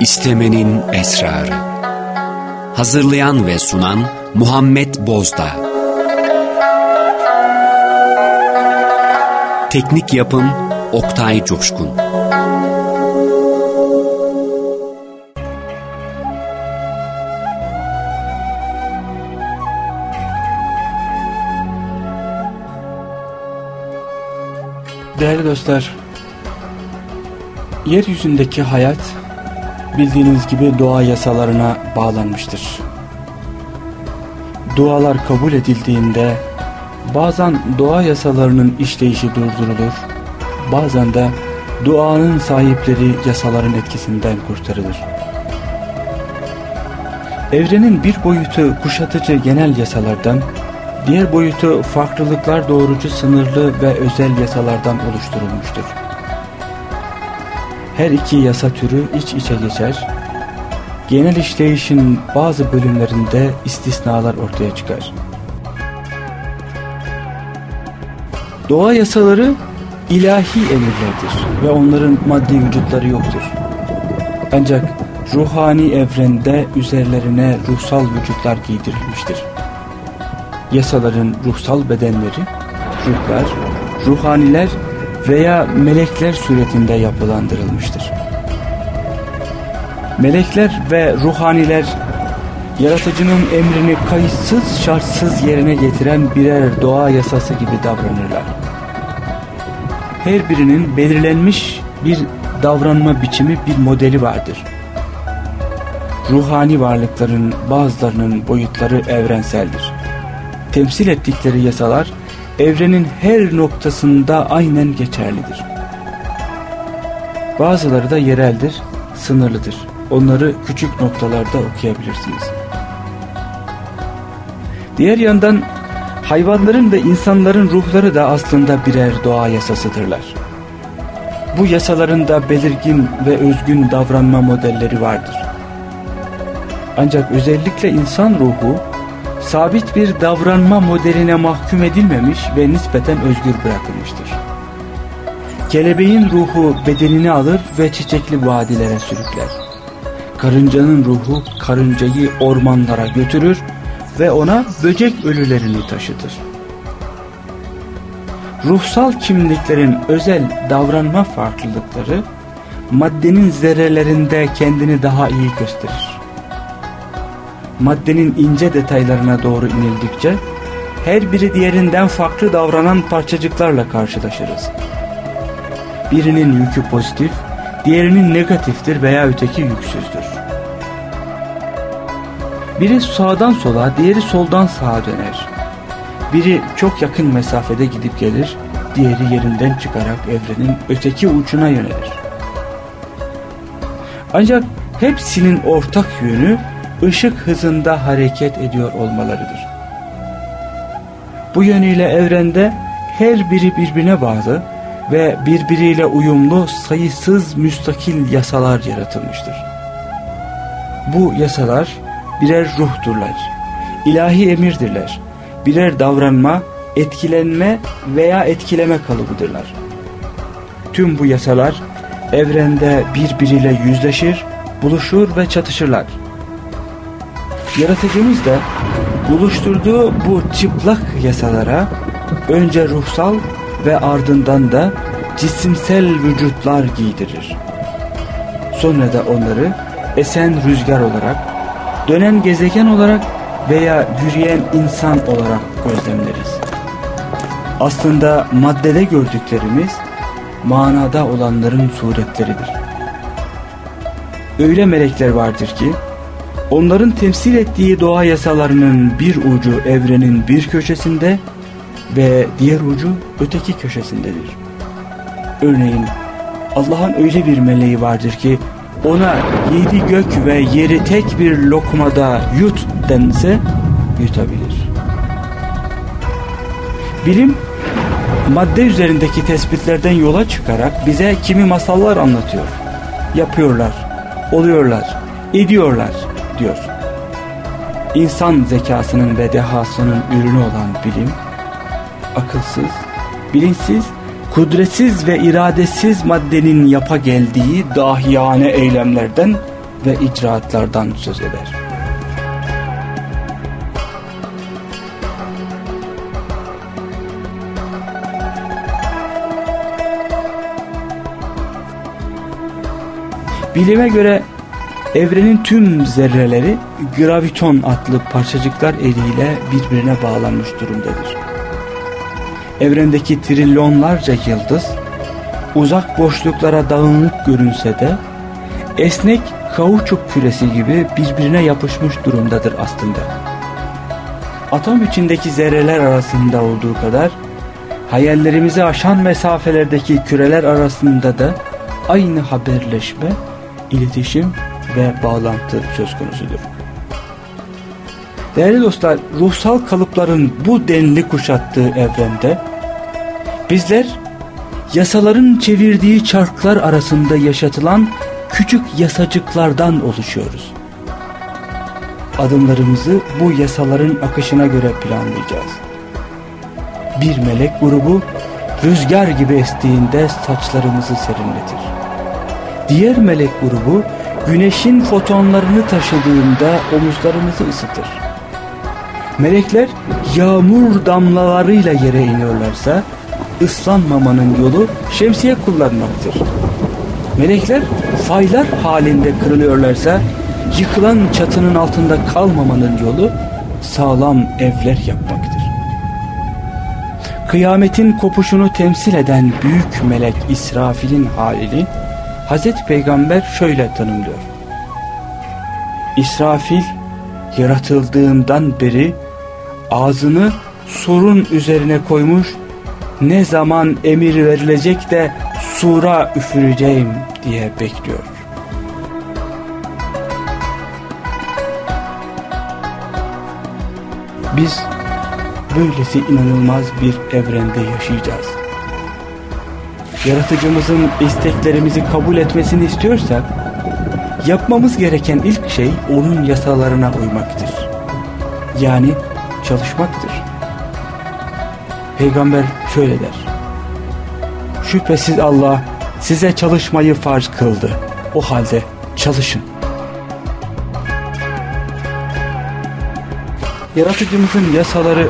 İstemenin Esrarı. Hazırlayan ve sunan Muhammed Bozda Teknik Yapım Oktay Coşkun Değerli dostlar, yeryüzündeki hayat bildiğiniz gibi doğa yasalarına bağlanmıştır. Dualar kabul edildiğinde bazen doğa yasalarının işleyişi durdurulur, bazen de duanın sahipleri yasaların etkisinden kurtarılır. Evrenin bir boyutu kuşatıcı genel yasalardan, diğer boyutu farklılıklar doğrucu sınırlı ve özel yasalardan oluşturulmuştur. Her iki yasa türü iç içe geçer, genel işleyişin bazı bölümlerinde istisnalar ortaya çıkar. Doğa yasaları ilahi emirlerdir ve onların maddi vücutları yoktur. Ancak ruhani evrende üzerlerine ruhsal vücutlar giydirilmiştir. Yasaların ruhsal bedenleri, ruhlar, ruhaniler veya melekler suretinde yapılandırılmıştır. Melekler ve ruhaniler yaratıcının emrini kayıtsız şartsız yerine getiren birer doğa yasası gibi davranırlar. Her birinin belirlenmiş bir davranma biçimi bir modeli vardır. Ruhani varlıkların bazılarının boyutları evrenseldir. Temsil ettikleri yasalar evrenin her noktasında aynen geçerlidir. Bazıları da yereldir, sınırlıdır. Onları küçük noktalarda okuyabilirsiniz. Diğer yandan hayvanların ve insanların ruhları da aslında birer doğa yasasıdırlar. Bu yasaların da belirgin ve özgün davranma modelleri vardır. Ancak özellikle insan ruhu sabit bir davranma modeline mahkum edilmemiş ve nispeten özgür bırakılmıştır. Kelebeğin ruhu bedenini alır ve çiçekli vadilere sürükler. Karıncanın ruhu karıncayı ormanlara götürür ve ona böcek ölülerini taşıtır. Ruhsal kimliklerin özel davranma farklılıkları maddenin zerrelerinde kendini daha iyi gösterir. Maddenin ince detaylarına doğru inildikçe her biri diğerinden farklı davranan parçacıklarla karşılaşırız. Birinin yükü pozitif, diğerinin negatiftir veya öteki yüksüzdür. Biri sağdan sola, diğeri soldan sağa döner. Biri çok yakın mesafede gidip gelir, diğeri yerinden çıkarak evrenin öteki ucuna yönelir. Ancak hepsinin ortak yönü ışık hızında hareket ediyor olmalarıdır. Bu yönüyle evrende her biri birbirine bağlı ve birbiriyle uyumlu sayısız müstakil yasalar yaratılmıştır. Bu yasalar birer ruhdurlar, ilahi emirdirler, birer davranma, etkilenme veya etkileme kalıbıdırlar. Tüm bu yasalar evrende birbiriyle yüzleşir, buluşur ve çatışırlar. Yaratıcımız da buluşturduğu bu çıplak yasalara önce ruhsal ve ardından da cisimsel vücutlar giydirir. Sonra da onları esen rüzgar olarak, dönen gezegen olarak veya yürüyen insan olarak gözlemleriz. Aslında maddede gördüklerimiz manada olanların suretleridir. Öyle melekler vardır ki onların temsil ettiği doğa yasalarının bir ucu evrenin bir köşesinde ve diğer ucu öteki köşesindedir. Örneğin Allah'ın öyle bir meleği vardır ki ona yedi gök ve yeri tek bir lokmada yut dense yutabilir. Bilim madde üzerindeki tespitlerden yola çıkarak bize kimi masallar anlatıyor. Yapıyorlar, oluyorlar, ediyorlar diyor. İnsan zekasının ve dehasının ürünü olan bilim, akılsız, bilinçsiz, kudretsiz ve iradesiz maddenin yapa geldiği dahiyane eylemlerden ve icraatlardan söz eder. Bilime göre evrenin tüm zerreleri graviton adlı parçacıklar eliyle birbirine bağlanmış durumdadır. Evrendeki trilyonlarca yıldız uzak boşluklara dağınık görünse de esnek kauçuk küresi gibi birbirine yapışmış durumdadır aslında. Atom içindeki zerreler arasında olduğu kadar hayallerimizi aşan mesafelerdeki küreler arasında da aynı haberleşme, iletişim ve bağlantı söz konusudur. Değerli dostlar, ruhsal kalıpların bu denli kuşattığı evrende bizler yasaların çevirdiği çarklar arasında yaşatılan küçük yasacıklardan oluşuyoruz. Adımlarımızı bu yasaların akışına göre planlayacağız. Bir melek grubu rüzgar gibi estiğinde saçlarımızı serinletir. Diğer melek grubu güneşin fotonlarını taşıdığında omuzlarımızı ısıtır. Melekler yağmur damlalarıyla yere iniyorlarsa ıslanmamanın yolu şemsiye kullanmaktır. Melekler faylar halinde kırılıyorlarsa yıkılan çatının altında kalmamanın yolu sağlam evler yapmaktır. Kıyametin kopuşunu temsil eden büyük melek İsrafil'in halini Hazreti Peygamber şöyle tanımlıyor. İsrafil yaratıldığından beri ağzını surun üzerine koymuş ne zaman emir verilecek de sura üfüreceğim diye bekliyor. Biz böylesi inanılmaz bir evrende yaşayacağız. Yaratıcımızın isteklerimizi kabul etmesini istiyorsak yapmamız gereken ilk şey onun yasalarına uymaktır. Yani çalışmaktır. Peygamber şöyle der. Şüphesiz Allah size çalışmayı farz kıldı. O halde çalışın. Yaratıcımızın yasaları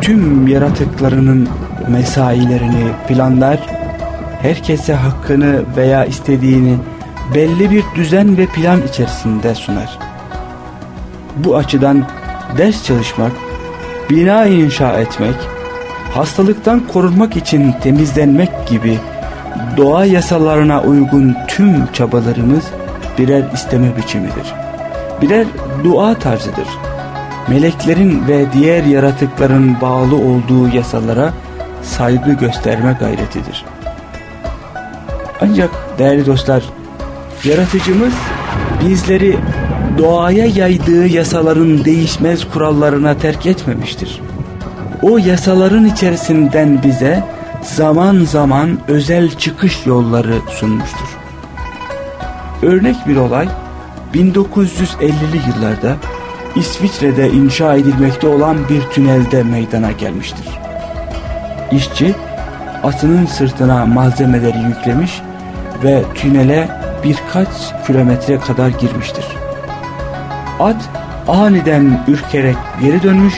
tüm yaratıklarının mesailerini planlar, herkese hakkını veya istediğini belli bir düzen ve plan içerisinde sunar. Bu açıdan ders çalışmak, bina inşa etmek, hastalıktan korunmak için temizlenmek gibi doğa yasalarına uygun tüm çabalarımız birer isteme biçimidir. Birer dua tarzıdır. Meleklerin ve diğer yaratıkların bağlı olduğu yasalara saygı gösterme gayretidir. Ancak değerli dostlar, yaratıcımız bizleri doğaya yaydığı yasaların değişmez kurallarına terk etmemiştir. O yasaların içerisinden bize zaman zaman özel çıkış yolları sunmuştur. Örnek bir olay 1950'li yıllarda İsviçre'de inşa edilmekte olan bir tünelde meydana gelmiştir. İşçi atının sırtına malzemeleri yüklemiş ve tünele birkaç kilometre kadar girmiştir. At aniden ürkerek geri dönmüş,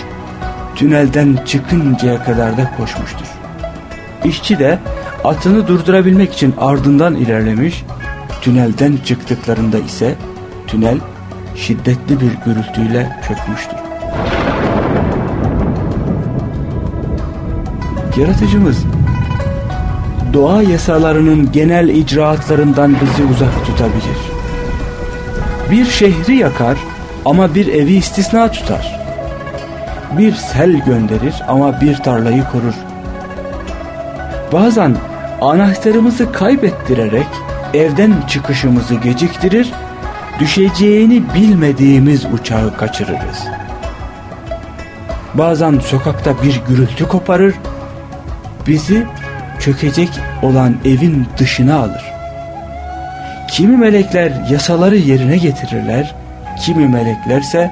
tünelden çıkıncaya kadar da koşmuştur. İşçi de atını durdurabilmek için ardından ilerlemiş, tünelden çıktıklarında ise tünel şiddetli bir gürültüyle çökmüştür. Yaratıcımız doğa yasalarının genel icraatlarından bizi uzak tutabilir. Bir şehri yakar ama bir evi istisna tutar. Bir sel gönderir ama bir tarlayı korur. Bazen anahtarımızı kaybettirerek evden çıkışımızı geciktirir, düşeceğini bilmediğimiz uçağı kaçırırız. Bazen sokakta bir gürültü koparır, bizi çökecek olan evin dışına alır. Kimi melekler yasaları yerine getirirler, kimi meleklerse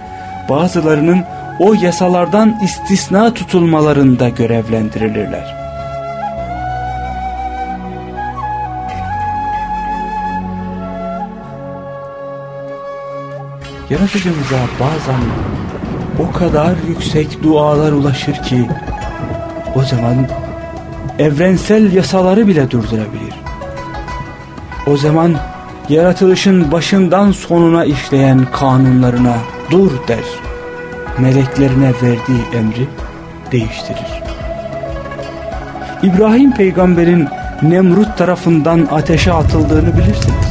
bazılarının o yasalardan istisna tutulmalarında görevlendirilirler. Yaratıcımıza bazen o kadar yüksek dualar ulaşır ki o zaman evrensel yasaları bile durdurabilir. O zaman yaratılışın başından sonuna işleyen kanunlarına dur der. Meleklerine verdiği emri değiştirir. İbrahim peygamberin Nemrut tarafından ateşe atıldığını bilirsiniz.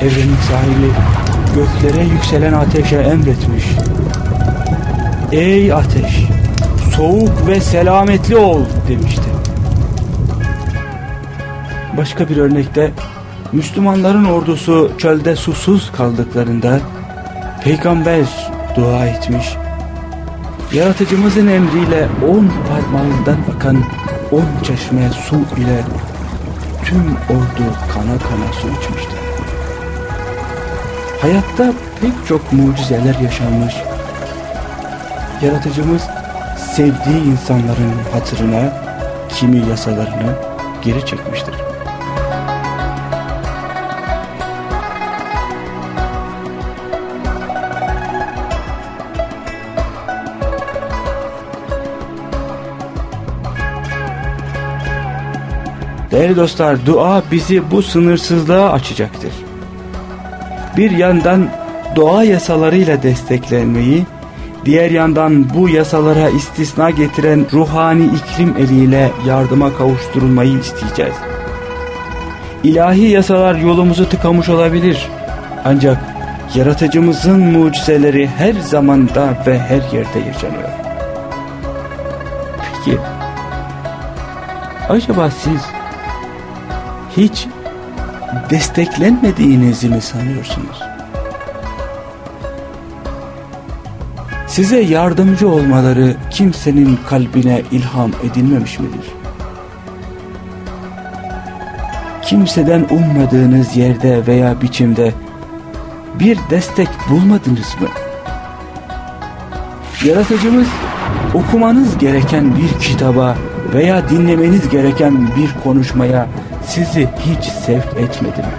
Evrenin sahibi göklere yükselen ateşe emretmiş. Ey ateş soğuk ve selametli ol demişti. Başka bir örnekte Müslümanların ordusu çölde susuz kaldıklarında peygamber dua etmiş. Yaratıcımızın emriyle on parmağından akan on çeşme su ile tüm ordu kana kana su içmişti. Hayatta pek çok mucizeler yaşanmış. Yaratıcımız sevdiği insanların hatırına kimi yasalarını geri çekmiştir. Değerli dostlar dua bizi bu sınırsızlığa açacaktır. Bir yandan doğa yasalarıyla desteklenmeyi, diğer yandan bu yasalara istisna getiren ruhani iklim eliyle yardıma kavuşturulmayı isteyeceğiz. İlahi yasalar yolumuzu tıkamış olabilir. Ancak yaratıcımızın mucizeleri her zamanda ve her yerde yaşanıyor. Peki, acaba siz hiç desteklenmediğinizi mi sanıyorsunuz? Size yardımcı olmaları kimsenin kalbine ilham edilmemiş midir? Kimseden ummadığınız yerde veya biçimde bir destek bulmadınız mı? Yaratıcımız okumanız gereken bir kitaba veya dinlemeniz gereken bir konuşmaya sizi hiç sevk etmedi mi?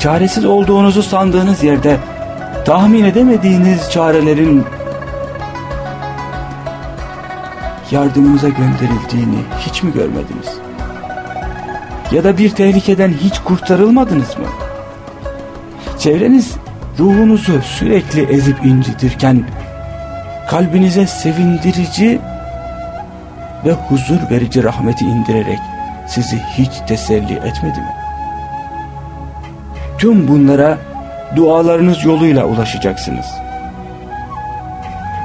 Çaresiz olduğunuzu sandığınız yerde tahmin edemediğiniz çarelerin yardımınıza gönderildiğini hiç mi görmediniz? Ya da bir tehlikeden hiç kurtarılmadınız mı? Çevreniz ruhunuzu sürekli ezip incitirken kalbinize sevindirici ve huzur verici rahmeti indirerek sizi hiç teselli etmedi mi? Tüm bunlara dualarınız yoluyla ulaşacaksınız.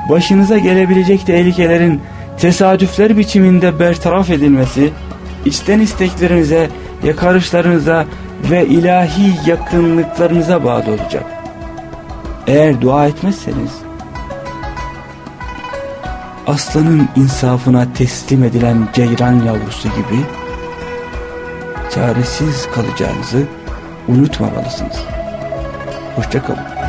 Başınıza gelebilecek tehlikelerin tesadüfler biçiminde bertaraf edilmesi, içten isteklerinize, yakarışlarınıza ve ilahi yakınlıklarınıza bağlı olacak. Eğer dua etmezseniz, aslanın insafına teslim edilen ceyran yavrusu gibi, çaresiz kalacağınızı unutmamalısınız. Hoşçakalın.